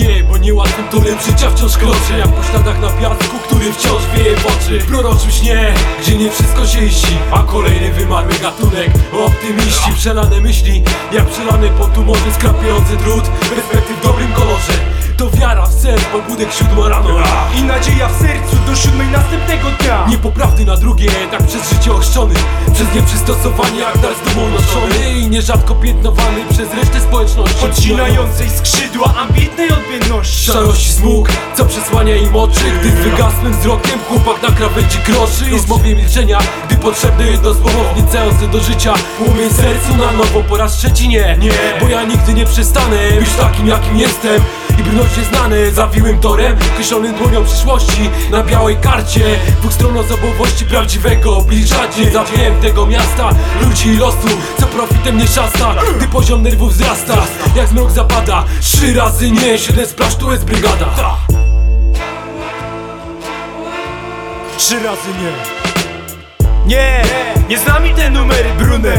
nie, bo niełatwym torem życia wciąż kroczę Jak po śladach na piasku, który wciąż wieje w oczy. Proroczym śnie, gdzie nie wszystko się iści. A kolejny wymarły gatunek Optymiści, przelane myśli Jak przelany po tumorze skrapiający drut. Perspektyw w dobrym kolorze To wiara w sen, pobudek siódma rano. I nadzieja w sercu do siódmej następnego dnia. Niepoprawny na drugie, tak przez życie ochrzczony. Przez nieprzystosowanie jak dar z dumą noszony. I nierzadko piętnowany przez resztę społeczności. Odcinającej skrzydła ambitnej odmienności Szarości smug, co przesłania im oczy Gdy z wygasłym wzrokiem chłopak na krawędzi kroszy I zmowie milczenia, gdy potrzebne jedno słowo wniecające do życia Płomień sercu na nowo po raz trzeci nie, nie Bo ja nigdy nie przestanę być takim jakim jestem i brnąć nieznane zawiłym torem Kreślonym dłonią przyszłości na białej karcie Dwóch stron osobowości prawdziwego oblicza Nie zawiłem tego miasta, ludzi i losu Co profitem nie szasta, gdy poziom nerwów wzrasta Jak zmrok zapada, trzy razy nie Siedem spraż, tu jest brygada. Trzy razy nie nie, nie z nami te numery brune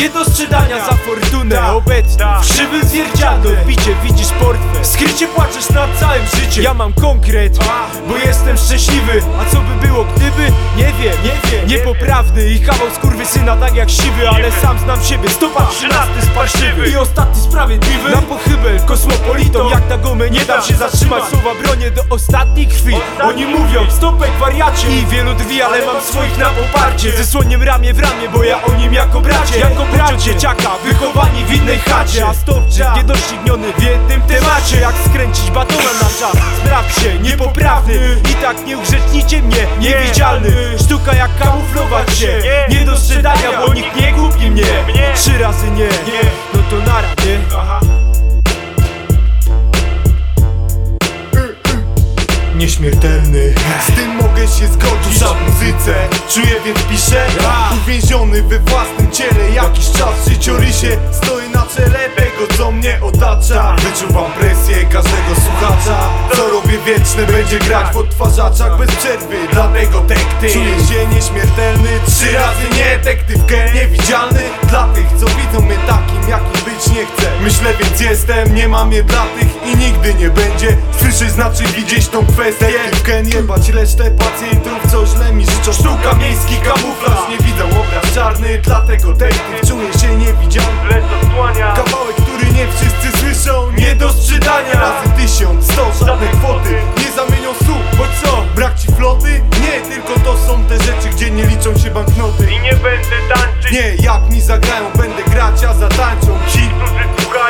Nie do sprzedania za fortunę. Obecnie w krzywym zwierciadle Bicie widzisz portfel. Skrycie płaczesz nad całym życiem. Ja mam konkret, bo jestem szczęśliwy. A co by było gdyby? Nie wiem, nie wiem Niepoprawny i kawał syna tak jak siwy Ale sam znam siebie, stopa trzynasty sparszywy I ostatni sprawiedliwy. Na pochybel kosmopolitom Jak na gumę nie dam się zatrzymać. Słowa bronię do ostatniej krwi Oni mówią, stopek wariacie. I wielu drzwi, ale mam swoich na poparcie. Ze słoniem ramię w ramię, bo ja o nim jako bracie Jako bracie dzieciaka, wychowani w innej chacie. A stopczyk niedościgniony w jednym temacie Jak skręcić batona na czas. Sprawdź się, niepoprawny I tak nie ugrzecznicie mnie, niewidzialny. Sztuka jak kamuflować się Nie. do sprzedania, bo nikt nie kupi mnie. Trzy razy nie, no to nara, mogę się zgodzić w muzyce Czuję więc piszę. Uwięziony we własnym ciele. Jakiś czas w życiorysie. Stoję na czele tego co mnie otacza. Wyczuwam presję każdego słuchacza. Co robię wieczne będzie grać w odtwarzaczach bez przerwy. Dlatego tekty. Czuję się nieśmiertelny. Trzy razy nie tektyw niewidzialny Myślę więc jestem, nie mam je dla tych i nigdy nie będzie. Słyszeć znaczy widzieć tą kwestię. Tektywkę nie bać resztę pacjentów co źle mi życzą. Sztuka miejski kamuflaż. Nie widzą obraz czarny Dlatego tektyw czuję te rzeczy, gdzie nie liczą się banknoty. I nie będę tańczyć, Nie, jak mi zagrają, będę grać, a zatańczą ci. Którzy słuchają